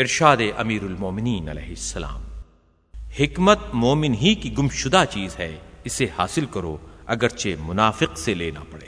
ارشاد امیر المومنین علیہ السلام۔ حکمت مومن ہی کی گمشدہ چیز ہے، اسے حاصل کرو اگرچہ منافق سے لینا پڑے۔